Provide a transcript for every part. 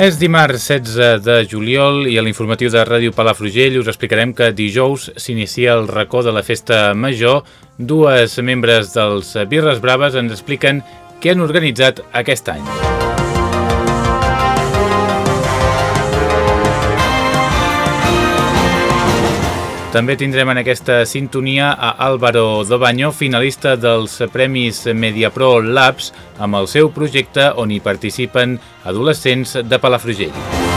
És dimarts 16 de juliol i a l'informatiu de Ràdio Palafrugell us explicarem que dijous s'inicia el racó de la festa major. Dues membres dels Birres Braves ens expliquen què han organitzat aquest any. També tindrem en aquesta sintonia a Álvaro Dobaño, finalista dels Premis Mediapro Labs, amb el seu projecte on hi participen adolescents de Palafrugell.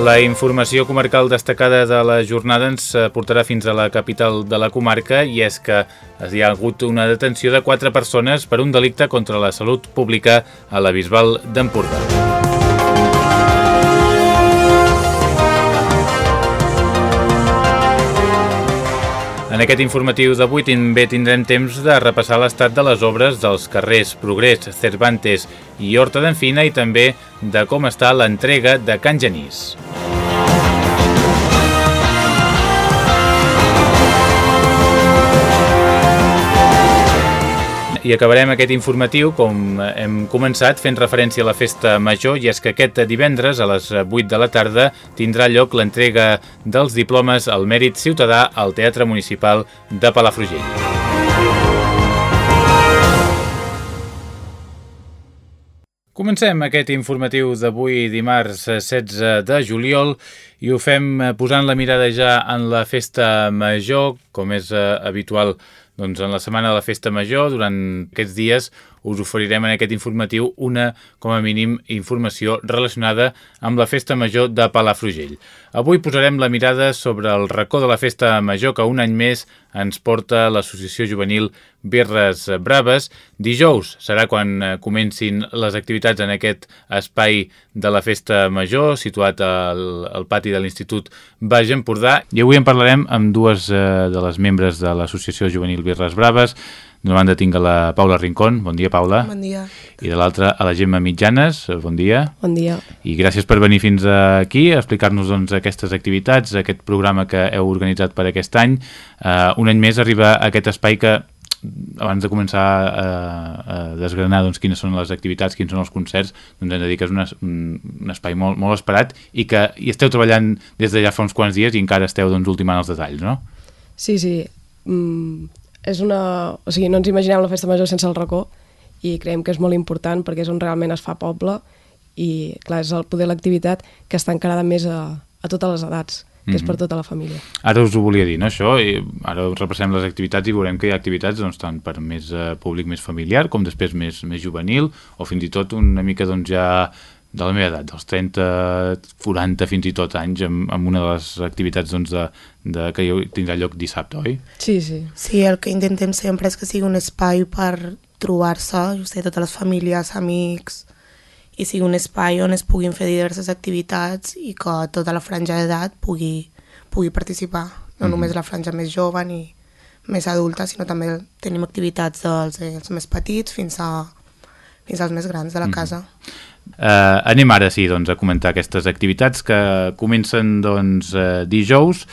La informació comarcal destacada de la jornada ens portarà fins a la capital de la comarca i és que hi ha hagut una detenció de quatre persones per un delicte contra la salut pública a la Bisbal d'Empordà. En aquest informatiu d'avui també tindrem temps de repassar l'estat de les obres dels carrers Progrés, Cervantes i Horta d'Enfina i també de com està l'entrega de Can Genís. I acabarem aquest informatiu, com hem començat, fent referència a la festa major, i és que aquest divendres, a les 8 de la tarda, tindrà lloc l'entrega dels diplomes al mèrit ciutadà al Teatre Municipal de Palafrugell. Comencem aquest informatiu d'avui dimarts 16 de juliol i ho fem posant la mirada ja en la festa major, com és habitual doncs en la setmana de la Festa Major, durant aquests dies, us oferirem en aquest informatiu una, com a mínim, informació relacionada amb la Festa Major de Palafrugell. Avui posarem la mirada sobre el racó de la Festa Major que un any més ens porta l'Associació Juvenil Birres Braves. Dijous serà quan comencin les activitats en aquest espai de la Festa Major, situat al, al pati de l'Institut Baix Empordà. I avui en parlarem amb dues eh, de les membres de l'Associació Juvenil Birres Braves, D'una banda tinc a la Paula Rincón, bon dia Paula. Bon dia. I de l'altra a la Gemma Mitjanes, bon dia. Bon dia. I gràcies per venir fins aquí a explicar-nos doncs, aquestes activitats, aquest programa que heu organitzat per aquest any. Uh, un any més arriba a aquest espai que abans de començar a, a desgranar doncs, quines són les activitats, quins són els concerts, doncs hem de dir que és un, un, un espai molt, molt esperat i que hi esteu treballant des de ja fa uns quants dies i encara esteu doncs, ultimant els detalls, no? Sí, sí. Mm, és una... O sigui, no ens imaginem la festa major sense el racó i creiem que és molt important perquè és on realment es fa poble i, clar, és el poder l'activitat que està encarada més a, a totes les edats, que mm -hmm. és per tota la família. Ara us ho volia dir, no, això? I ara repassem les activitats i veurem que hi ha activitats doncs, tant per més uh, públic més familiar com després més, més juvenil o fins i tot una mica doncs, ja de la meva edat, dels 30, 40 fins i tot anys, amb, amb una de les activitats doncs, de, de, que tindrà lloc dissabte, oi? Sí, sí. Sí, el que intentem sempre és que sigui un espai per trobar-se, jo sé, totes les famílies, amics, i sigui un espai on es puguin fer diverses activitats i que tota la franja d'edat pugui, pugui participar, no mm -hmm. només la franja més jove ni més adulta, sinó també tenim activitats dels, dels més petits fins, a, fins als més grans de la mm -hmm. casa. Uh, anem ara, sí, doncs, a comentar aquestes activitats que comencen doncs, uh, dijous,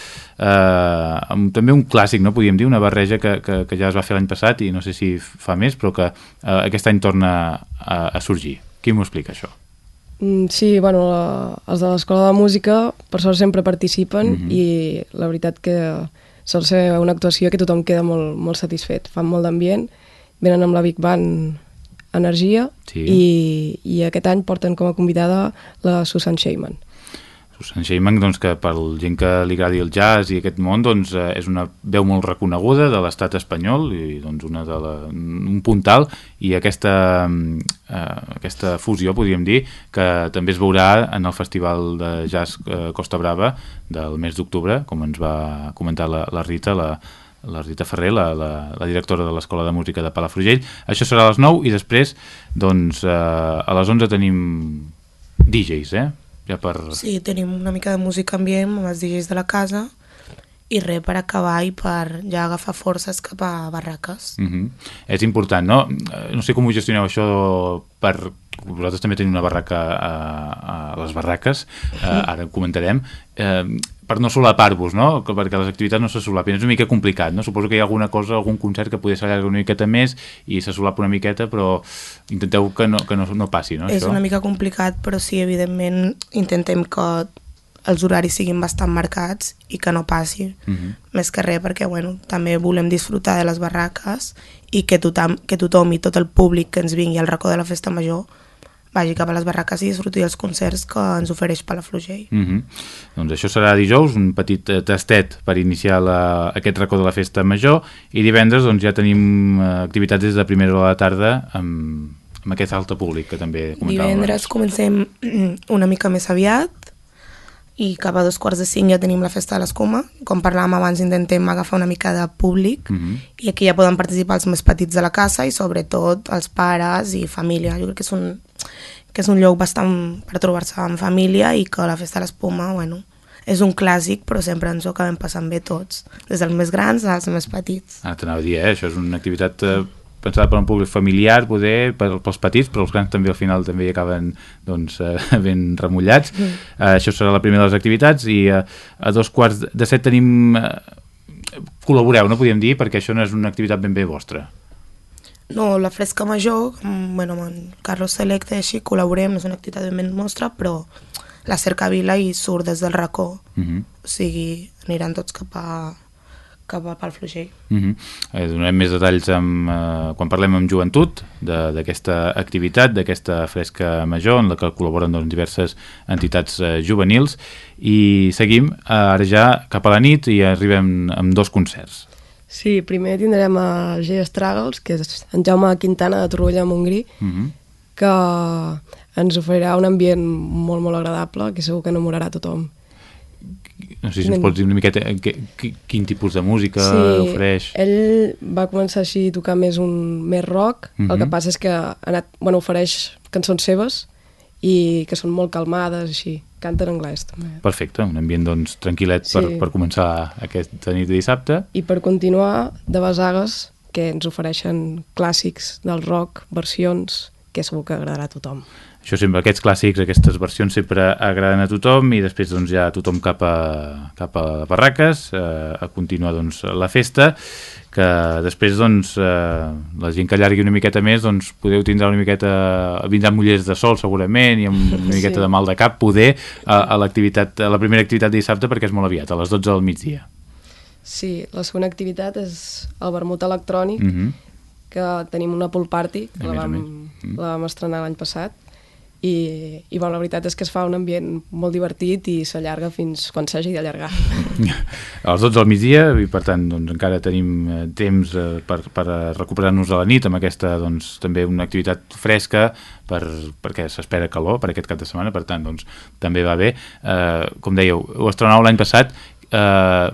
uh, amb també un clàssic, no podríem dir, una barreja que, que, que ja es va fer l'any passat i no sé si fa més, però que uh, aquest any torna a, a sorgir. Qui m'ho explica, això? Mm, sí, bueno, la, els de l'Escola de Música per sort sempre participen mm -hmm. i la veritat que sol ser una actuació que tothom queda molt, molt satisfet. Fan molt d'ambient, venen amb la Big Band Energia Sí. i, i aquest any porten com a convidada la Susan Sheyman. Susan Sheiman, doncs, que per gent que li agradi el jazz i aquest món, doncs, eh, és una veu molt reconeguda de l'estat espanyol i doncs, una de la, un puntal i aquesta, eh, aquesta fusió, podríem dir, que també es veurà en el Festival de Jazz eh, Costa Brava del mes d'octubre, com ens va comentar la, la Rita, la, la Rita Ferrer, la, la, la directora de l'Escola de Música de Palafrugell. Això serà a les 9 i després, doncs, eh, a les 11 tenim DJs, eh? Ja per... Sí, tenim una mica de música ambient amb els DJs de la casa i res per acabar i per ja agafar forces cap a barraques. Uh -huh. És important, no? No sé com ho gestioneu això per... Vosaltres també tenim una barraca a, a les barraques, uh, ara ho comentarem. Uh, per no solapar-vos, no? perquè les activitats no se solapin. És una mica complicat, no? Suposo que hi ha alguna cosa, algun concert que podria s'allargar una miqueta més i se solapa una miqueta, però intenteu que no, que no, no passi, no? És això? una mica complicat, però sí, evidentment, intentem que els horaris siguin bastant marcats i que no passi. Uh -huh. Més que res perquè, bueno, també volem disfrutar de les barraques i que tothom, que tothom i tot el públic que ens vingui al racó de la festa major vagi cap a les barraques i disfruti els concerts que ens ofereix Palafrugell. Uh -huh. Doncs això serà dijous, un petit eh, tastet per iniciar la, aquest racó de la festa major i divendres doncs, ja tenim eh, activitats des de primera hora de la tarda amb, amb aquest altre públic que també comentàvem. Divendres comencem una mica més aviat i cap a dos quarts de cinc ja tenim la festa de l'escuma. Com parlàvem abans, intentem agafar una mica de públic Uh -huh. i aquí ja poden participar els més petits de la casa i sobretot els pares i família. Jo crec que és un, que és un lloc bastant per trobar-se en família i que la festa de l'espuma, bueno, és un clàssic, però sempre ens ho acabem passant bé tots, des dels més grans als més petits. Ara t'anava a dir, eh? això és una activitat eh, pensada per un públic familiar, poder, per, pels petits, però els grans també al final també hi acaben doncs, eh, ben remullats. Mm. Eh, això serà la primera de les activitats i eh, a dos quarts de set tenim... Eh, col·laboreu, no podíem dir, perquè això no és una activitat ben bé vostra. No, la fresca major, amb, bueno, amb en Carlos Selecte així col·laborem, no és una activitat ben nostra, però la cercavila i surt des del racó, Uh -huh. o sigui, aniran tots cap a, cap a Palfrugell. Uh -huh. eh, donarem més detalls amb, eh, quan parlem amb joventut de- d'aquesta activitat, d'aquesta fresca major en la que col·laboren doncs, diverses entitats eh, juvenils i seguim eh, ara ja cap a la nit i arribem amb dos concerts. Sí, primer tindrem a G Struggles, que és en Jaume Quintana de Torroella Montgrí, Uh -huh. que ens oferirà un ambient molt, molt agradable, que segur que enamorarà tothom. No sé si ens pots dir una miqueta eh, que, que, quin tipus de música sí, ofereix. ell va començar així a tocar més un més rock, el que Mhm. passa és que ha anat, bueno, ofereix cançons seves i que són molt calmades, així. Canta en anglès, també. Perfecte, un ambient doncs, tranquil·let per, Sí. per començar aquesta nit de dissabte. I per continuar, de Besagues, que ens ofereixen clàssics del rock, versions, que segur que agradarà a tothom. Això sempre, aquests clàssics, aquestes versions sempre agraden a tothom i després doncs, ja tothom cap a, cap a Barraques eh, a continuar doncs, la festa que després doncs, eh, la gent que allargui una miqueta més doncs, podeu tindre una miqueta vindran mullers de sol segurament i amb una miqueta Sí. de mal de cap poder a, a l'activitat a la primera activitat de dissabte perquè és molt aviat, a les 12 del migdia Sí, la segona activitat és el vermut electrònic, mm -hmm. Que tenim una pool party, que la vam. Mm. la vam estrenar l'any passat, i, i bueno, la veritat és que es fa un ambient molt divertit i s'allarga fins quan s'hagi d'allargar. a les 12 del migdia i per tant doncs, encara tenim eh, temps eh, per, per eh, recuperar-nos a la nit amb aquesta doncs, també una activitat fresca per, perquè s'espera calor per aquest cap de setmana, per tant doncs, també va bé eh, com dèieu, ho estrenau l'any passat eh,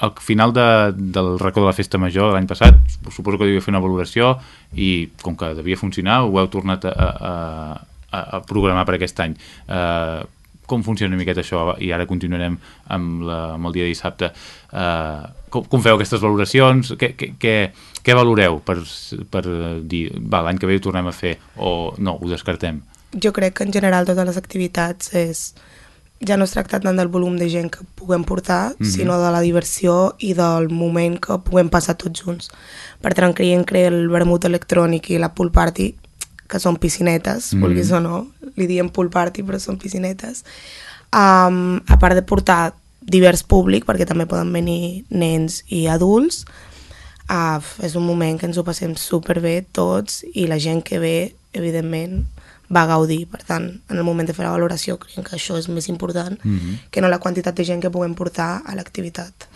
al final de, del racó de la festa major l'any passat suposo que devia fer una valoració i com que devia funcionar ho heu tornat a, a, a, a programar per aquest any. Eh, com funciona una miqueta això? I ara continuarem amb, la, amb el dia de dissabte. Uh, com, com feu aquestes valoracions? Què, què, què, què valoreu per, per dir, l'any que ve ho tornem a fer o no, ho descartem? Jo crec que en general totes les activitats és ja no es tracta tant del volum de gent que puguem portar, mm. -hmm. sinó de la diversió i del moment que puguem passar tots junts. Per tant, creiem que el vermut electrònic i la pool party, que són piscinetes, mm -hmm. vulguis o no, li diem pool party però són piscinetes, um, a part de portar divers públic, perquè també poden venir nens i adults, uh, és un moment que ens ho passem superbé tots i la gent que ve, evidentment, va gaudir. Per tant, en el moment de fer la valoració, creiem que això és més important mm -hmm. que no la quantitat de gent que puguem portar a l'activitat.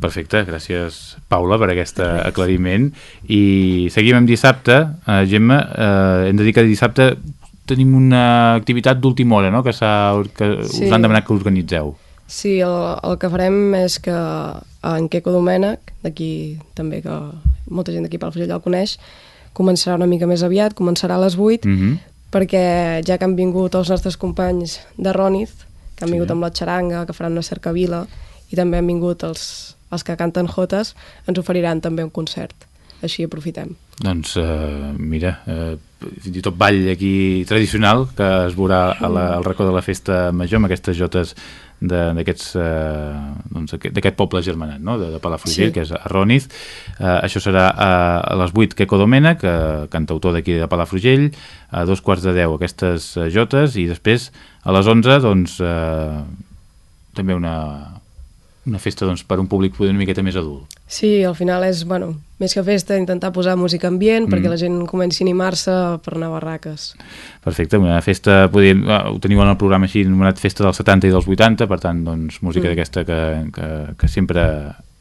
Perfecte, gràcies Paula per aquest aclariment. I seguim amb dissabte. Uh, Gemma, uh, hem de dir que dissabte tenim una activitat d'última hora, no?, que, que sí. us han demanat que organitzeu. Sí, el, el que farem és que en Queco Domènech, d'aquí també que molta gent d'aquí pel Frugell el coneix, començarà una mica més aviat, començarà a les 8, mm -hmm perquè ja que han vingut els nostres companys de Roniz, que han vingut sí. amb la xaranga, que faran una cercavila, i també han vingut els, els que canten jotes, ens oferiran també un concert. Així aprofitem. Doncs uh, mira, uh, fins i tot ball aquí tradicional que es veurà a la, al racó de la festa major amb aquestes jotes d'aquest eh, doncs, poble germanat, no? de, de Palafrugell, sí. que és Arroniz. Eh, això serà a, a les 8 Queco Domènech, eh, cantautor d'aquí de Palafrugell, a dos quarts de 10 aquestes eh, jotes, i després a les 11 doncs, eh, també una, una festa doncs, per un públic una miqueta més adult. Sí, al final és, bueno, més que festa, intentar posar música ambient mm. perquè la gent comenci a animar-se per anar a barraques. Perfecte, una festa, podríem, ah, ho teniu en el programa així anomenat Festa dels 70 i dels 80, per tant, doncs, música mm. d'aquesta que, que, que sempre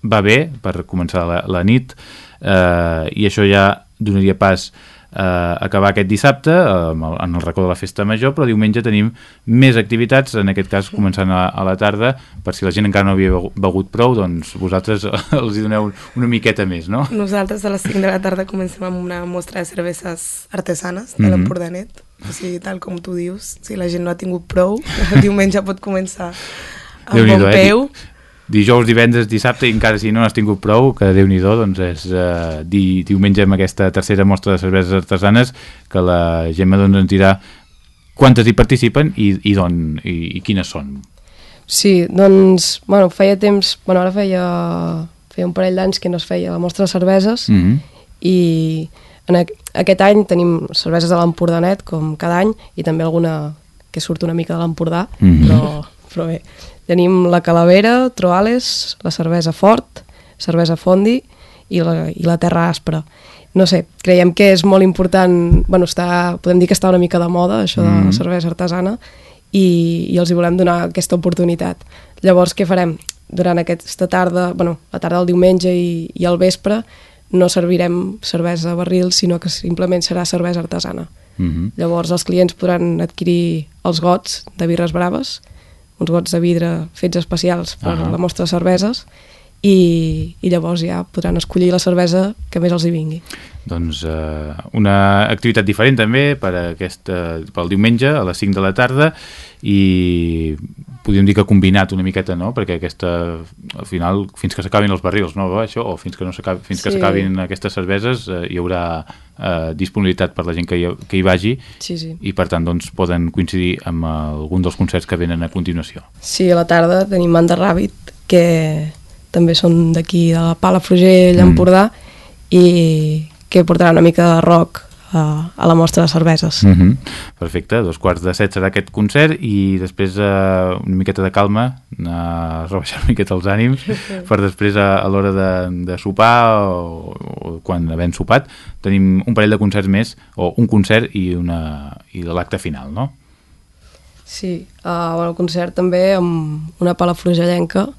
va bé per començar la, la nit, eh, i això ja donaria pas eh, acabar aquest dissabte eh, en el racó de la festa major, però diumenge tenim més activitats, en aquest cas començant a, a la tarda, per si la gent encara no havia begut prou, doncs vosaltres els hi doneu una miqueta més, no? Nosaltres a les 5 de la tarda comencem amb una mostra de cerveses artesanes de mm -hmm. l'Empordanet, o sigui, tal com tu dius, si la gent no ha tingut prou, diumenge pot començar amb bon eh? peu. Eh? Dijous, divendres, dissabte i encara si no n'has tingut prou, que déu nhi doncs és eh, di, diumenge amb aquesta tercera mostra de cerveses artesanes que la Gemma doncs, ens dirà quantes hi participen i, i, don, i, i quines són. Sí, doncs, bueno, feia temps, bueno, ara feia, feia un parell d'anys que no es feia la mostra de cerveses mm -hmm. i en aquest any tenim cerveses de l'Empordanet, com cada any, i també alguna que surt una mica de l'Empordà, mm -hmm. però, però bé, Tenim la calavera, troales, la cervesa fort, cervesa fondi i la, i la terra aspra. No sé, creiem que és molt important, bueno, està, podem dir que està una mica de moda, això de la cervesa artesana, i, i els hi volem donar aquesta oportunitat. Llavors, què farem? Durant aquesta tarda, bueno, la tarda del diumenge i, i el vespre, no servirem cervesa a barril, sinó que simplement serà cervesa artesana. Mm -hmm. Llavors els clients podran adquirir els gots de birres braves uns gots de vidre fets especials per uh -huh. la mostra de cerveses i, i llavors ja podran escollir la cervesa que més els hi vingui. Doncs eh, una activitat diferent també per aquest, eh, pel diumenge a les 5 de la tarda i podríem dir que combinat una miqueta, no? Perquè aquesta, al final, fins que s'acabin els barrils, no? Això, o fins que no s'acabin fins sí. que s'acabin aquestes cerveses eh, hi haurà eh, disponibilitat per la gent que hi, que hi vagi sí, sí. i per tant doncs, poden coincidir amb algun dels concerts que venen a continuació. Sí, a la tarda tenim Manda Ràbit que també són d'aquí de la Palafrugell, mm. Empordà i que portarà una mica de rock a, a la mostra de cerveses. Mm -hmm. Perfecte, dos quarts de set serà aquest concert i després uh, una miqueta de calma, a rebaixar una miqueta els ànims, per després a, a l'hora de, de sopar o, o quan havent sopat tenim un parell de concerts més, o un concert i, una, i l'acte final, no? Sí, uh, bueno, el concert també amb una palafrugellenca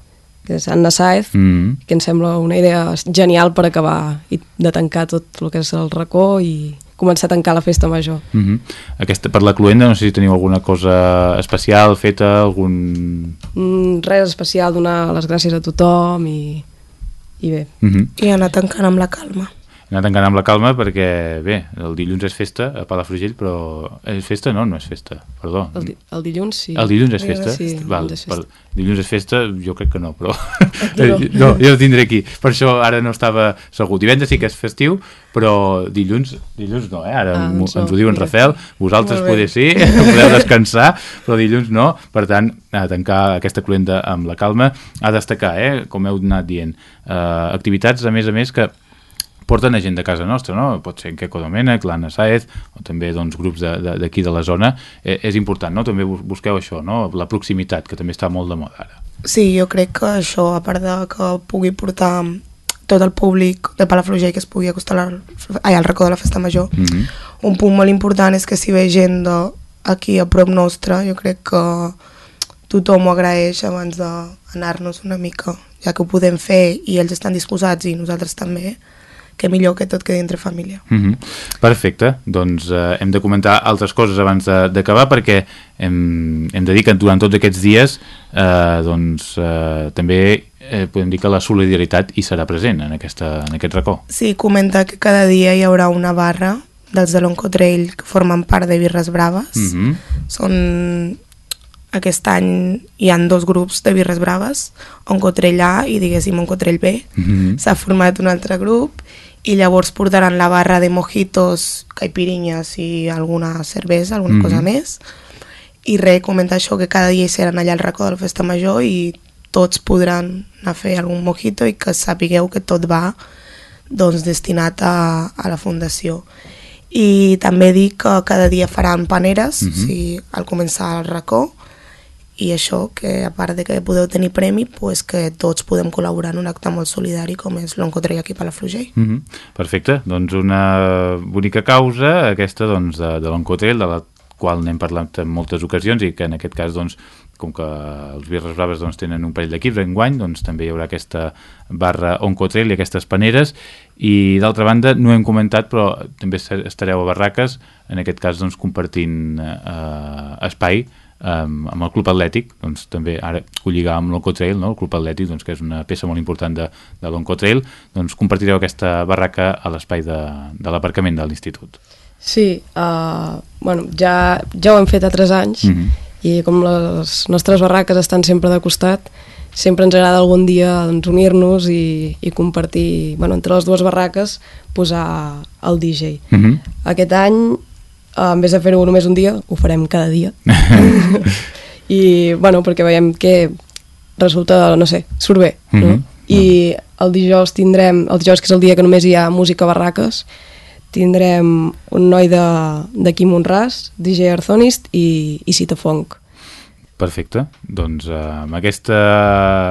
que és Anna Saez, mm -hmm. que em sembla una idea genial per acabar i de tancar tot el que és el racó i començar a tancar la festa major. Mm -hmm. Aquesta, per la cluenda, no sé si teniu alguna cosa especial feta, algun... Mm, res especial, donar les gràcies a tothom i, i bé. Mm -hmm. I anar tancant amb la calma anar tancant amb la calma perquè, bé, el dilluns és festa a Palafrugell, però és festa? No, no és festa, perdó. El, di el dilluns sí. El dilluns és festa? Sí, Val, dilluns és festa. Per, dilluns és festa, jo crec que no, però... No. no, jo ho tindré aquí, per això ara no estava segur. Divendres sí que és festiu, però dilluns, dilluns no, eh? Ara ah, doncs ens ho diu en Rafel, vosaltres poder sí, podeu descansar, però dilluns no, per tant, a tancar aquesta cluenda amb la calma, a destacar, eh? com heu anat dient, eh, activitats, a més a més, que porten a gent de casa nostra, no? Pot ser en Queco Domènech, l'Anna Saez, o també doncs, grups d'aquí de, de, de la zona. Eh, és important, no? També busqueu això, no? La proximitat, que també està molt de moda ara. Sí, jo crec que això, a part de que pugui portar tot el públic de Palafrugell que es pugui acostar al, ai, al racó de la festa major, mm -hmm. un punt molt important és que si ve gent de aquí a prop nostre, jo crec que tothom ho agraeix abans d'anar-nos una mica, ja que ho podem fer i ells estan disposats i nosaltres també, que millor que tot quedi entre família. Mm -hmm. Perfecte, doncs eh, hem de comentar altres coses abans d'acabar perquè hem, hem de dir que durant tots aquests dies eh, doncs, eh, també eh, podem dir que la solidaritat hi serà present en, aquesta, en aquest racó. Sí, comenta que cada dia hi haurà una barra dels de l'Oncotrail que formen part de Birres Braves. Mm -hmm. Són aquest any hi han dos grups de birres braves, Oncotrell A i diguéssim Oncotrell B. Mm -hmm. S'ha format un altre grup i llavors portaran la barra de mojitos, caipirinyes i alguna cervesa, alguna mm -hmm. cosa més. I res, comenta això, que cada dia hi seran allà al racó de la festa major i tots podran anar a fer algun mojito i que sapigueu que tot va doncs, destinat a, a la fundació. I també dic que cada dia faran paneres, mm -hmm. si, al començar el racó, i això, que a part de que podeu tenir premi, pues que tots podem col·laborar en un acte molt solidari com és l'Oncotrell aquí a Palafrugell. Mm -hmm. Perfecte, doncs una bonica causa, aquesta doncs, de, de l'Oncotrell, de la qual n'hem parlat en moltes ocasions i que en aquest cas doncs, com que els Birres Braves doncs, tenen un parell d'equips enguany, doncs també hi haurà aquesta barra Oncotrail i aquestes paneres i d'altra banda no hem comentat però també estareu a Barraques en aquest cas doncs, compartint eh, espai um, amb el Club Atlètic, doncs també ara ho lligar amb l'Oncotrail, no? el Club Atlètic, doncs, que és una peça molt important de, de l'Oncotrail, doncs compartireu aquesta barraca a l'espai de, de l'aparcament de l'institut. Sí, uh, bueno, ja, ja ho hem fet altres anys mm -hmm. i com les nostres barraques estan sempre de costat, sempre ens agrada algun dia doncs, unir-nos i, i compartir, bueno, entre les dues barraques, posar el DJ. Mm -hmm. Aquest any en vez de fer-ho només un dia, ho farem cada dia. I, bueno, perquè veiem que resulta, no sé, surt bé. Mm -hmm. no? I el dijous tindrem, el dijous que és el dia que només hi ha música barraques, tindrem un noi de, Quim Monràs, DJ Arzonist i, i Cita Funk. Perfecte, doncs eh, amb, aquesta,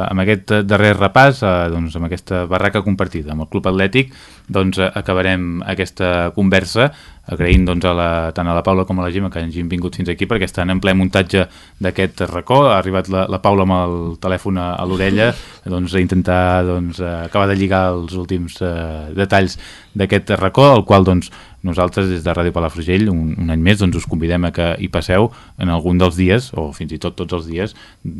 amb aquest darrer repàs, eh, doncs, amb aquesta barraca compartida amb el Club Atlètic, doncs eh, acabarem aquesta conversa agraint doncs, a la, tant a la Paula com a la Gemma que hagin vingut fins aquí perquè estan en ple muntatge d'aquest racó. Ha arribat la, la Paula amb el telèfon a, a l'orella doncs, a intentar doncs, acabar de lligar els últims eh, detalls d'aquest racó, el qual doncs, nosaltres des de Ràdio Palafrugell un, un any més doncs, us convidem a que hi passeu en algun dels dies, o fins i tot tots els dies,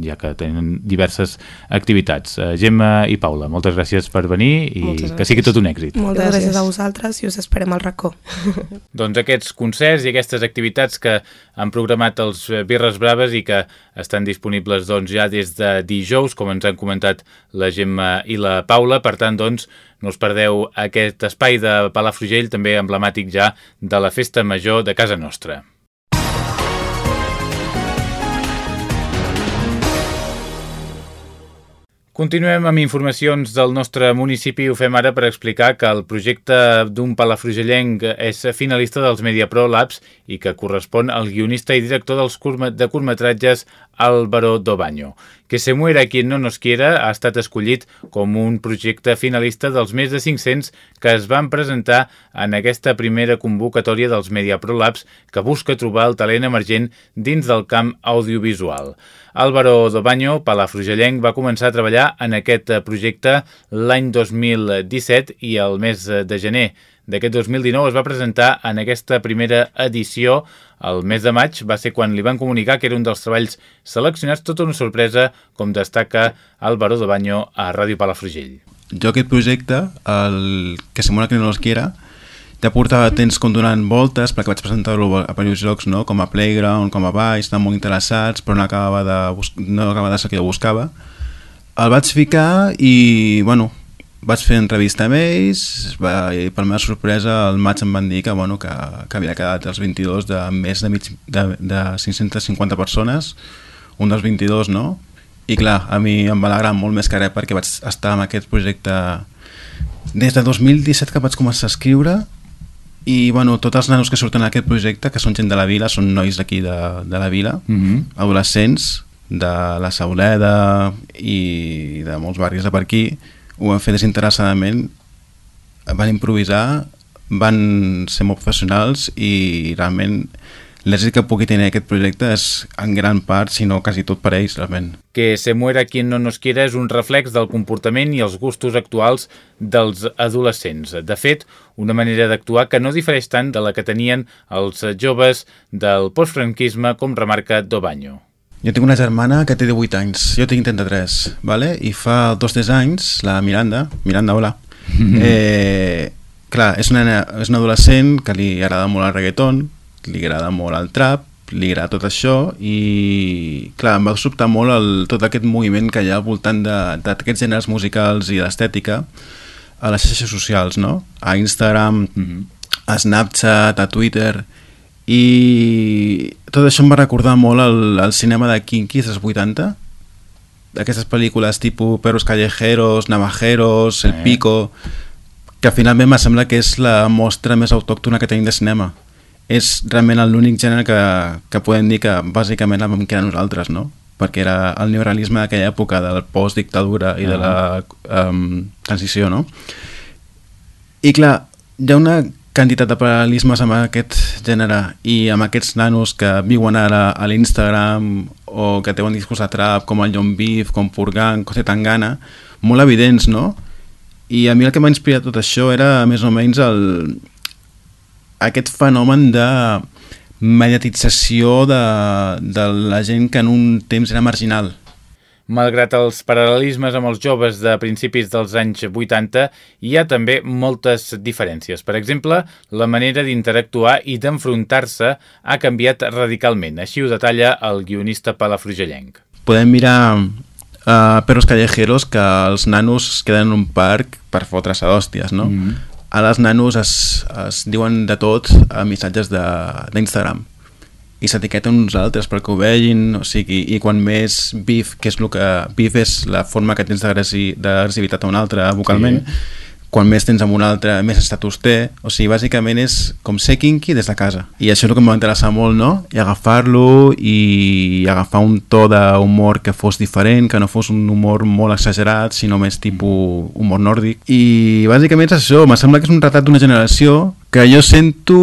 ja que tenen diverses activitats. Uh, Gemma i Paula, moltes gràcies per venir i que sigui tot un èxit. Moltes gràcies. gràcies a vosaltres i us esperem al racó. doncs aquests concerts i aquestes activitats que han programat els Birres Braves i que estan disponibles doncs, ja des de dijous, com ens han comentat la Gemma i la Paula. Per tant, doncs, no us perdeu aquest espai de Palafrugell, també emblemàtic ja de la Festa Major de casa nostra. Continuem amb informacions del nostre municipi. Ho fem ara per explicar que el projecte d'un palafrugellenc és finalista dels Mediapro Labs i que correspon al guionista i director dels de curtmetratges Álvaro Dobaño. Que se muera quien no nos quiera ha estat escollit com un projecte finalista dels més de 500 que es van presentar en aquesta primera convocatòria dels Media Pro Labs que busca trobar el talent emergent dins del camp audiovisual. Álvaro Dobaño, palafrugellenc, va començar a treballar en aquest projecte l'any 2017 i el mes de gener d'aquest 2019 es va presentar en aquesta primera edició. El mes de maig va ser quan li van comunicar que era un dels treballs seleccionats, tota una sorpresa, com destaca Álvaro de Baño a Ràdio Palafrugell. Jo aquest projecte, el que se que no los quiera, ja portava temps com donant voltes perquè vaig presentar-lo a diversos llocs no? com a Playground, com a Baix, estaven molt interessats però no acabava de, no acabava de ser que jo buscava el vaig ficar i bueno, vaig fer entrevista amb ells va, i per meva sorpresa al maig em van dir que, bueno, que, que havia quedat els 22 de més de, mig, de, de 550 persones un dels 22 no i clar, a mi em va alegrar molt més que res perquè vaig estar en aquest projecte des de 2017 que vaig començar a escriure i bueno, tots els nanos que surten en aquest projecte que són gent de la vila, són nois d'aquí de, de la vila, mm -hmm. adolescents de la Sauleda i de molts barris de per aquí ho van fer desinteressadament, van improvisar, van ser molt professionals i realment l'èxit que pugui tenir aquest projecte és en gran part, si no quasi tot per ells, realment. Que Se muera quien no nos quiera és un reflex del comportament i els gustos actuals dels adolescents. De fet, una manera d'actuar que no difereix tant de la que tenien els joves del postfranquisme, com remarca Dobanyo. Jo tinc una germana que té 18 anys, jo tinc 33, vale? i fa dos o tres anys, la Miranda, Miranda, hola, eh, clar, és una, és una adolescent que li agrada molt el reggaeton, li agrada molt el trap, li agrada tot això i clar, em va sobtar molt el, tot aquest moviment que hi ha al voltant d'aquests gèneres musicals i l'estètica a les xarxes socials, no? A Instagram, -hmm. a Snapchat, a Twitter i tot això em va recordar molt el, el cinema de Kinky dels 80 d'aquestes pel·lícules tipus Perros Callejeros, Navajeros, El Pico que finalment me sembla que és la mostra més autòctona que tenim de cinema és realment l'únic gènere que, que podem dir que bàsicament vam quedar nosaltres, no? perquè era el neuralisme d'aquella època del post-dictadura i uh -huh. de la um, transició, no? I clar, hi ha una quantitat de paral·lelismes amb aquest gènere i amb aquests nanos que viuen ara a l'Instagram o que teuen discos de trap com el John Beef, com Purgan, José Tangana, molt evidents, no? I a mi el que m'ha inspirat tot això era més o menys el, aquest fenomen de mediatització de, de la gent que en un temps era marginal. Malgrat els paral·lelismes amb els joves de principis dels anys 80, hi ha també moltes diferències. Per exemple, la manera d'interactuar i d'enfrontar-se ha canviat radicalment. Així ho detalla el guionista palafrugellenc. Podem mirar uh, Perros Callejeros que els nanos es queden en un parc per fotre's a d'hòsties, no? Mm -hmm a les nanos es, es diuen de tot a missatges d'Instagram i s'etiqueten uns altres perquè ho vegin, o sigui, i quan més beef, que és el que... Beef és la forma que tens d'agressivitat a un altre vocalment, sí quan més tens amb un altre, més estatus té. O sigui, bàsicament és com ser kinky des de casa. I això és el que interessar molt, no? I agafar-lo i agafar un to d'humor que fos diferent, que no fos un humor molt exagerat, sinó més tipus humor nòrdic. I bàsicament és això, me sembla que és un retrat d'una generació que jo sento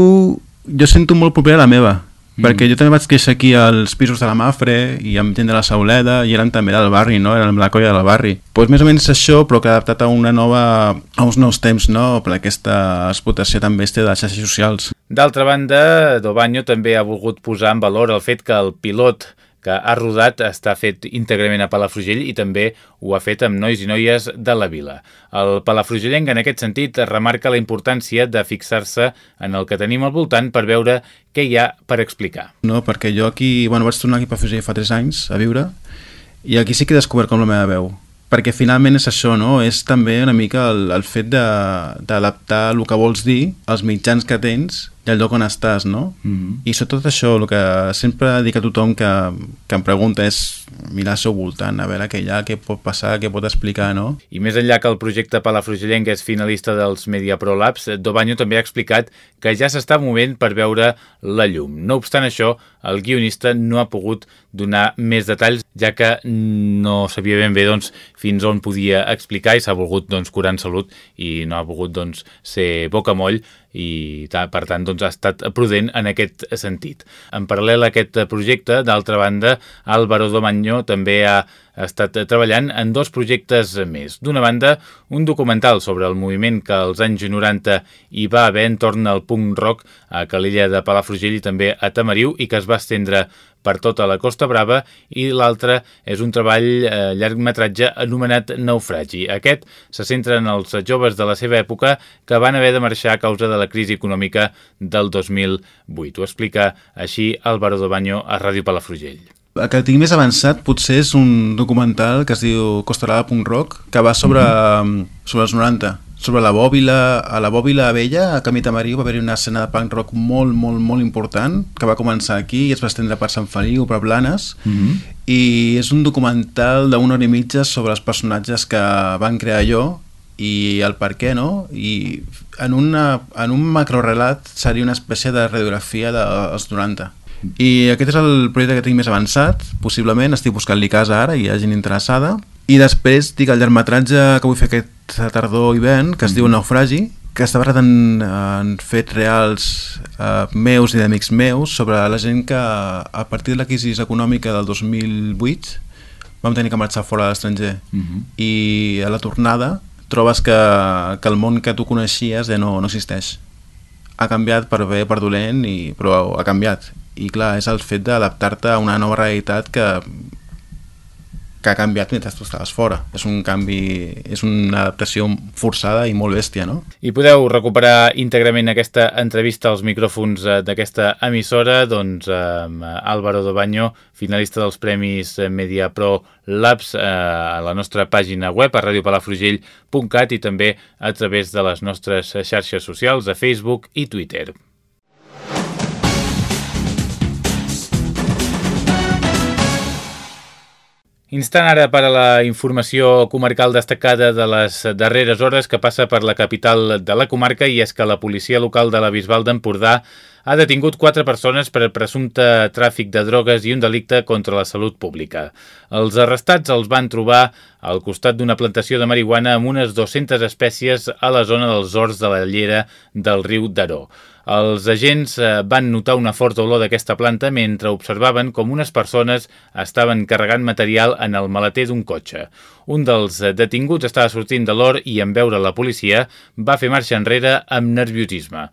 jo sento molt proper a la meva Mm. Perquè jo també vaig créixer aquí als pisos de la Mafre i amb gent de la Sauleda i eren també del barri, no? Eren la colla del barri. Doncs pues més o menys això, però que adaptat a una nova, a uns nous temps, no? Per aquesta explotació tan bèstia de les xarxes socials. D'altra banda, Dobanyo també ha volgut posar en valor el fet que el pilot que ha rodat està fet íntegrament a Palafrugell i també ho ha fet amb nois i noies de la vila. El palafrugellenc en aquest sentit remarca la importància de fixar-se en el que tenim al voltant per veure què hi ha per explicar. No, perquè jo aquí, bueno, vaig tornar aquí a Palafrugell fa 3 anys a viure i aquí sí que he descobert com la meva veu perquè finalment és això, no? És també una mica el, el fet d'adaptar el que vols dir als mitjans que tens el lloc on estàs, no? Mm -hmm. I sobretot això, el que sempre dic a tothom que, que em pregunta és mirar al seu voltant, a veure què hi ha, què pot passar, què pot explicar, no? I més enllà que el projecte Palafrugellenc és finalista dels Media Pro Labs, Dobanyo també ha explicat que ja s'està movent per veure la llum. No obstant això, el guionista no ha pogut donar més detalls, ja que no sabia ben bé doncs, fins on podia explicar i s'ha volgut doncs, curar en salut i no ha volgut doncs, ser boca moll i per tant doncs, ha estat prudent en aquest sentit. En paral·lel a aquest projecte, d'altra banda, Álvaro Domanyó també ha estat treballant en dos projectes més. D'una banda, un documental sobre el moviment que als anys 90 hi va haver entorn al punk rock a Calella de Palafrugell i també a Tamariu i que es va estendre per tota la Costa Brava i l'altre és un treball eh, llargmetratge anomenat Naufragi. Aquest se centra en els joves de la seva època que van haver de marxar a causa de la crisi econòmica del 2008. Ho explica així Álvaro Dobanyo a Ràdio Palafrugell. El que tinc més avançat potser és un documental que es diu Costa Brava Punk Rock que va sobre, mm -hmm. sobre els 90 sobre la bòbila, a la bòbila vella, a Camí Tamariu, va haver-hi una escena de punk rock molt, molt, molt important, que va començar aquí i es va estendre per Sant Feliu, per Blanes, mm -hmm. i és un documental d'una hora i mitja sobre els personatges que van crear allò i el per què, no? I en, una, en un macrorelat seria una espècie de radiografia dels 90. I aquest és el projecte que tinc més avançat, possiblement, estic buscant-li casa ara i hi ha gent interessada, i després dic el llargmetratge que vull fer aquest tardor hivern, que es mm -hmm. diu Naufragi, que està basat en, en fets reals eh, meus i d'amics meus sobre la gent que a partir de la crisi econòmica del 2008 vam tenir que marxar fora de l'estranger uh -huh. i a la tornada trobes que, que el món que tu coneixies ja no, no existeix ha canviat per bé per dolent i, però ha canviat. I clar, és el fet d'adaptar-te a una nova realitat que que ha canviat mentre tu estaves fora. És un canvi, és una adaptació forçada i molt bèstia, no? I podeu recuperar íntegrament aquesta entrevista als micròfons eh, d'aquesta emissora, doncs amb Álvaro Dobaño, finalista dels Premis Media Pro Labs eh, a la nostra pàgina web a radiopalafrugell.cat i també a través de les nostres xarxes socials a Facebook i Twitter. Instant ara per a la informació comarcal destacada de les darreres hores que passa per la capital de la comarca i és que la policia local de la Bisbal d'Empordà ha detingut quatre persones per presumpte tràfic de drogues i un delicte contra la salut pública. Els arrestats els van trobar al costat d'una plantació de marihuana amb unes 200 espècies a la zona dels horts de la llera del riu Daró. Els agents eh, van notar una forta olor d'aquesta planta mentre observaven com unes persones estaven carregant material en el maleter d'un cotxe. Un dels detinguts estava sortint de l'or i en veure la policia va fer marxa enrere amb nerviosisme.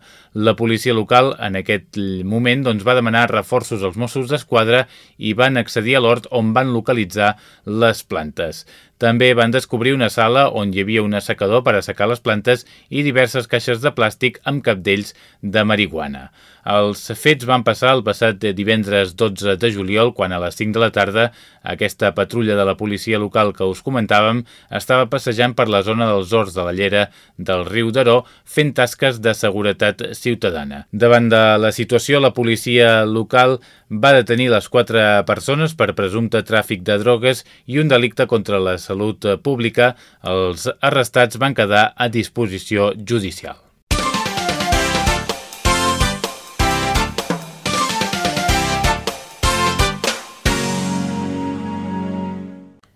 La policia local en aquest moment doncs, va demanar reforços als Mossos d'Esquadra i van accedir a l'hort on van localitzar les plantes. També van descobrir una sala on hi havia un assecador per assecar les plantes i diverses caixes de plàstic amb capdells de marihuana. Els fets van passar el passat divendres 12 de juliol, quan a les 5 de la tarda aquesta patrulla de la policia local que us comentàvem estava passejant per la zona dels horts de la llera del riu Daró fent tasques de seguretat ciutadana. Davant de la situació, la policia local va detenir les quatre persones per presumpte tràfic de drogues i un delicte contra la salut pública. Els arrestats van quedar a disposició judicial.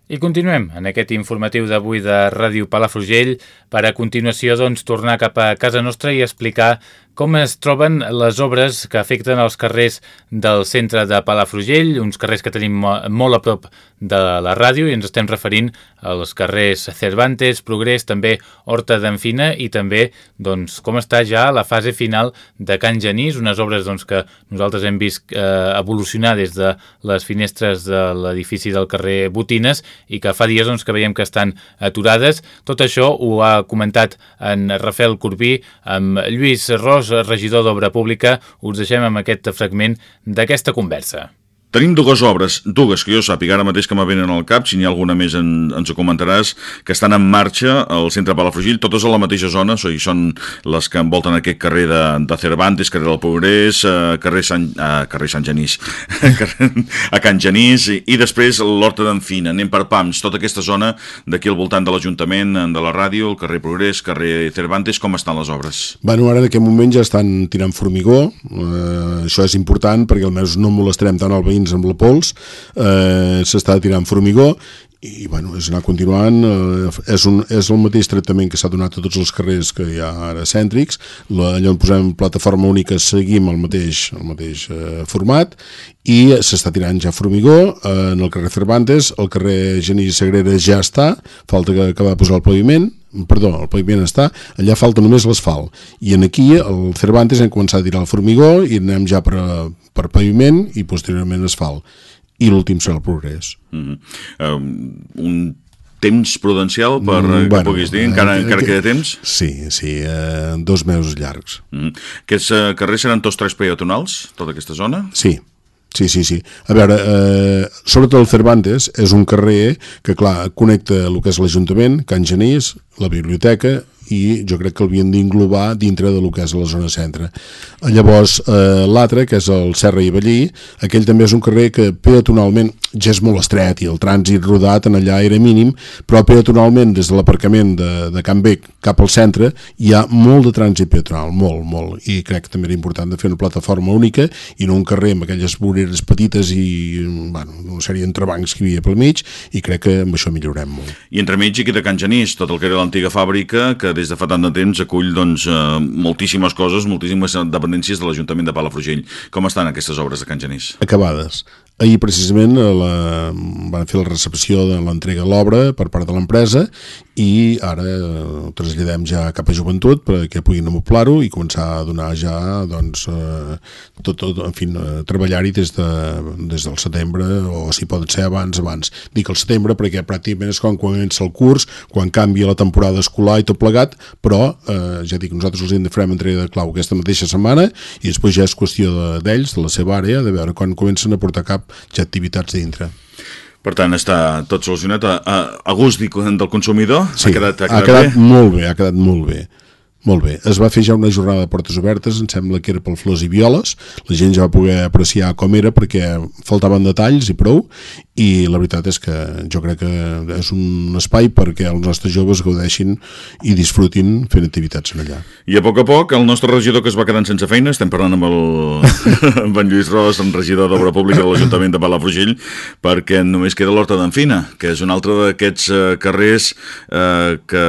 I continuem en aquest informatiu d'avui de Ràdio Palafrugell. Per a continuació doncs, tornar cap a casa nostra i explicar com es troben les obres que afecten els carrers del centre de Palafrugell, uns carrers que tenim molt a prop de la ràdio i ens estem referint als carrers Cervantes, Progrés, també Horta d'Enfina i també doncs, com està ja la fase final de Can Genís, unes obres doncs, que nosaltres hem vist eh, evolucionar des de les finestres de l'edifici del carrer Botines i que fa dies doncs, que veiem que estan aturades. Tot això ho ha comentat en Rafael Corbí amb Lluís Ros, regidor d'Obra Pública, us deixem amb aquest fragment d'aquesta conversa. Tenim dues obres, dues que jo sàpiga ara mateix que me venen al cap, si n'hi ha alguna més en, ens ho comentaràs, que estan en marxa al centre Palafrugell, totes a la mateixa zona, o sigui, són les que envolten aquest carrer de, de Cervantes, carrer del Progrés, eh, carrer, Sant, eh, carrer Sant Genís, a Can Genís, i, i després l'Horta d'Enfina, anem per Pams, tota aquesta zona d'aquí al voltant de l'Ajuntament, de la ràdio, el carrer Progrés, carrer Cervantes, com estan les obres? Bueno, ara en aquest moment ja estan tirant formigó, eh, això és important perquè almenys no molestarem tant el veí veïns amb la pols, eh, s'està tirant formigó i bueno, és anar continuant eh, és, un, és el mateix tractament que s'ha donat a tots els carrers que hi ha ara cèntrics. La, allà on posem plataforma única seguim el mateix, el mateix eh, format i s'està tirant ja formigó eh, en el carrer Cervantes el carrer Genís Sagrera ja està falta que acabar de posar el paviment perdó, el paviment està, allà falta només l'asfalt i en aquí, el Cervantes hem començat a tirar el formigó i anem ja per, per paviment i posteriorment asfalt i l'últim serà el progrés. Mm -hmm. uh, un temps prudencial per mm, bueno, que puguis dir, encara, eh, encara que, queda temps? Sí, sí, eh, dos mesos llargs. Mm -hmm. Aquests uh, carrers seran tots tres peatonals, tota aquesta zona? Sí, Sí, sí, sí. A veure, eh, sobretot el Cervantes és un carrer que, clar, connecta el que és l'Ajuntament, Can Genís, la biblioteca i jo crec que l'havien d'inglobar dintre de lo que és la zona centre. Llavors, eh, l'altre, que és el Serra i Vallí, aquell també és un carrer que peatonalment ja és molt estret i el trànsit rodat en allà era mínim, però peatonalment des de l'aparcament de, de Can Bec cap al centre hi ha molt de trànsit peatonal, molt, molt, i crec que també era important de fer una plataforma única i no un carrer amb aquelles voreres petites i bueno, una sèrie d'entrebancs que hi havia pel mig i crec que amb això millorem molt. I entremig aquí de Can Genís, tot el que era l'antiga fàbrica que des de fa tant de temps acull doncs, eh, moltíssimes coses, moltíssimes dependències de l'Ajuntament de Palafrugell. Com estan aquestes obres de Can Genís? Acabades. Ahir precisament la, van fer la recepció de l'entrega de l'obra per part de l'empresa i ara ho traslladem ja cap a joventut perquè puguin amoplar-ho i començar a donar ja doncs, eh, tot, tot, en fi, eh, treballar-hi des, de, des del setembre o si pot ser abans, abans. Dic el setembre perquè pràcticament és quan comença el curs, quan canvia la temporada escolar i tot plegat, però eh, ja dic, nosaltres els en farem entrega de clau aquesta mateixa setmana i després ja és qüestió d'ells, de, de la seva àrea, de veure quan comencen a portar cap ja activitats dintre. Per tant, està tot solucionat a, a, a gust del consumidor? Sí, ha quedat, ha quedat, ha quedat bé? molt bé, ha quedat molt bé. Molt bé, es va fer ja una jornada de portes obertes, em sembla que era pel Flors i Violes, la gent ja va poder apreciar com era perquè faltaven detalls i prou, i la veritat és que jo crec que és un espai perquè els nostres joves gaudeixin i disfrutin fent activitats en allà. I a poc a poc, el nostre regidor que es va quedant sense feina, estem parlant amb, el, amb en Lluís Ros, en regidor d'Obra Pública de l'Ajuntament de Palafrugell, perquè només queda l'Horta d'en Fina, que és un altre d'aquests eh, carrers eh, que,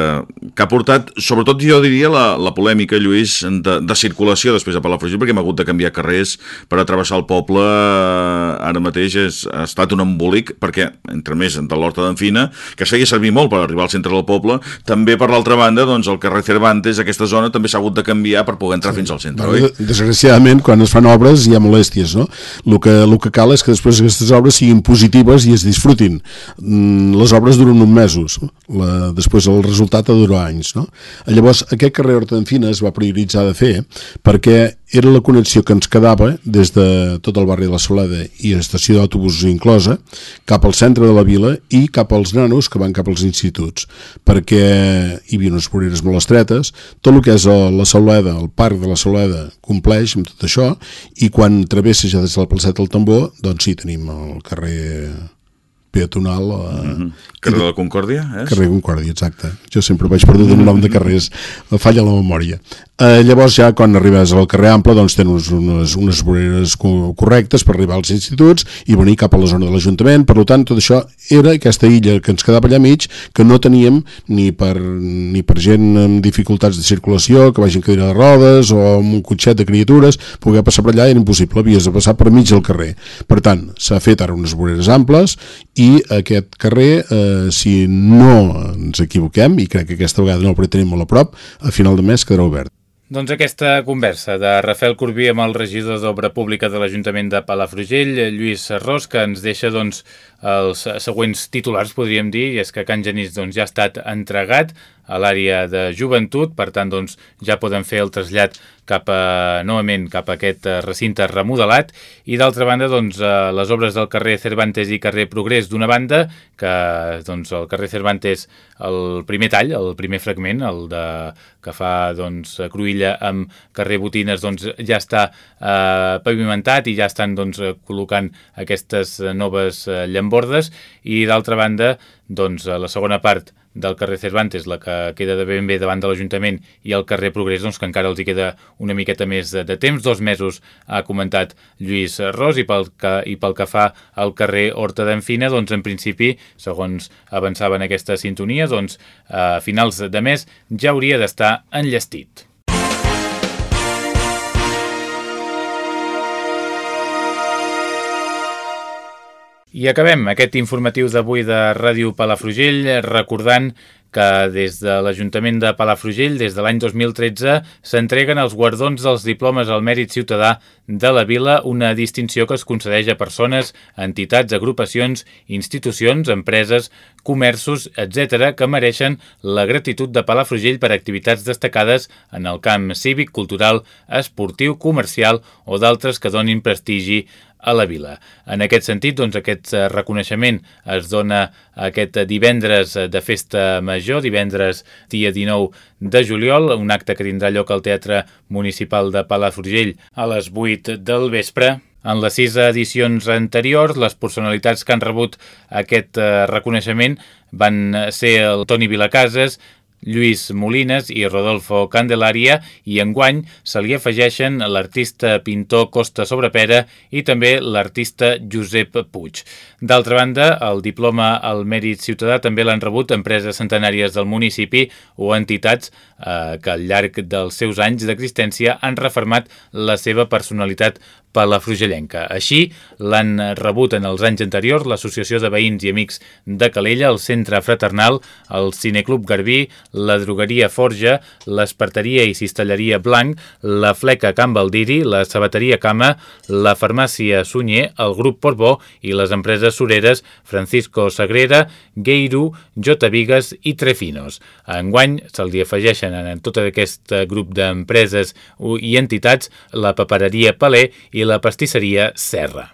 que ha portat, sobretot jo diria, la, la polèmica, Lluís, de, de circulació després a Palafrugell, perquè hem hagut de canviar carrers per atravessar el poble, eh, ara mateix és, ha estat un embolic, perquè, entre més, de l'Horta d'en Fina, que es feia servir molt per arribar al centre del poble, també, per l'altra banda, doncs, el carrer Cervantes, aquesta zona, també s'ha hagut de canviar per poder entrar sí. fins al centre, oi? Desgraciadament, quan es fan obres hi ha molèsties, no? El que, el que cal és que després aquestes obres siguin positives i es disfrutin. Mm, les obres duren uns mesos, la, després el resultat ha de durar anys, no? Llavors, aquest carrer Horta d'en Fina es va prioritzar de fer perquè era la connexió que ens quedava des de tot el barri de la Soleda i estació d'autobusos inclosa cap al centre de la vila i cap als nanos que van cap als instituts perquè hi havia unes voreres molt estretes tot el que és la Soleda, el parc de la Soleda compleix amb tot això i quan travessa ja des de la placeta del tambor doncs sí, tenim el carrer peatonal. Eh, mm -hmm. Carrer de la Concòrdia, és? Carrer de Concòrdia, exacte. Jo sempre vaig perdut el nom de carrers, falla la memòria. Eh, llavors ja quan arribes al carrer Ample doncs tens unes, unes voreres correctes per arribar als instituts i venir cap a la zona de l'Ajuntament, per tant tot això era aquesta illa que ens quedava allà mig que no teníem ni per, ni per gent amb dificultats de circulació, que vagin cadira de rodes o amb un cotxet de criatures, poder passar per allà era impossible, havies de passar per mig del carrer. Per tant, s'ha fet ara unes voreres amples i aquest carrer, eh, si no ens equivoquem, i crec que aquesta vegada no el tenim molt a prop, a final de mes quedarà obert. Doncs aquesta conversa de Rafael Corbí amb el regidor d'Obra Pública de l'Ajuntament de Palafrugell, Lluís Ros, que ens deixa doncs, els següents titulars, podríem dir, i és que Can Genís doncs, ja ha estat entregat a l'àrea de joventut, per tant doncs, ja poden fer el trasllat cap a, novament cap a aquest eh, recinte remodelat. I d'altra banda doncs, eh, les obres del carrer Cervantes i carrer Progrés d'una banda que doncs, el carrer Cervantes el primer tall, el primer fragment el de, que fa doncs, Cruïlla amb carrer Botines doncs, ja està eh, pavimentat i ja estan doncs, col·locant aquestes noves eh, llambordes. I d'altra banda doncs, la segona part del carrer Cervantes, la que queda de ben bé davant de l'Ajuntament, i el carrer Progrés, doncs, que encara els hi queda una miqueta més de, de temps, dos mesos, ha comentat Lluís Ros, i pel que, i pel que fa al carrer Horta d'Enfina, doncs, en principi, segons avançava en aquesta sintonia, doncs, a finals de mes ja hauria d'estar enllestit. I acabem aquest informatiu d'avui de Ràdio Palafrugell recordant que des de l'Ajuntament de Palafrugell, des de l'any 2013, s'entreguen els guardons dels diplomes al mèrit ciutadà de la vila, una distinció que es concedeix a persones, entitats, agrupacions, institucions, empreses, comerços, etc., que mereixen la gratitud de Palafrugell per activitats destacades en el camp cívic, cultural, esportiu, comercial o d'altres que donin prestigi a la vila. En aquest sentit, doncs, aquest eh, reconeixement es dona aquest divendres de festa major, divendres dia 19 de juliol, un acte que tindrà lloc al Teatre Municipal de Palafrugell a les 8 del vespre En les sis edicions anteriors, les personalitats que han rebut aquest eh, reconeixement van ser el Toni Vilacases, Lluís Molines i Rodolfo Candelaria i enguany se li afegeixen l'artista pintor Costa Sobrepera i també l'artista Josep Puig. D'altra banda, el diploma al mèrit ciutadà també l'han rebut empreses centenàries del municipi o entitats eh, que al llarg dels seus anys d'existència han reformat la seva personalitat palafrugellenca. Així, l'han rebut en els anys anteriors l'Associació de Veïns i Amics de Calella, el Centre Fraternal, el Cineclub Garbí, la Drogueria Forja, l'Esparteria i Cistelleria Blanc, la Fleca Can Valdiri, la Sabateria Cama, la Farmàcia Sunyer, el Grup Portbó i les empreses sureres Francisco Sagrera, Geiru, J. Vigues i Trefinos. Enguany se'ls afegeixen en tot aquest grup d'empreses i entitats la papereria Palé i i la pastisseria Serra.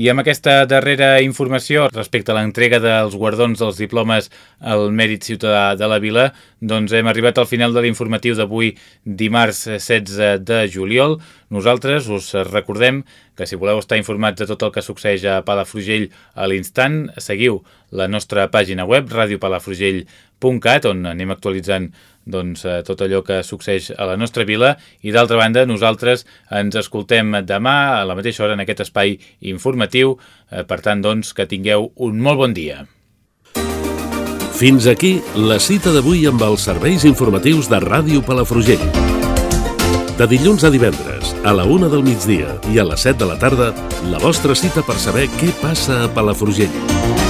I amb aquesta darrera informació respecte a l'entrega dels guardons dels diplomes al mèrit ciutadà de la vila, doncs hem arribat al final de l'informatiu d'avui dimarts 16 de juliol. Nosaltres us recordem que si voleu estar informats de tot el que succeeix a Palafrugell a l'instant, seguiu la nostra pàgina web radiopalafrugell.cat on anem actualitzant doncs, eh, tot allò que succeeix a la nostra vila i d'altra banda nosaltres ens escoltem demà a la mateixa hora en aquest espai informatiu, eh, per tant doncs que tingueu un molt bon dia. Fins aquí la cita d'avui amb els serveis informatius de Ràdio Palafrugell. De dilluns a divendres, a la una del migdia i a les 7 de la tarda, la vostra cita per saber què passa a Palafrugell.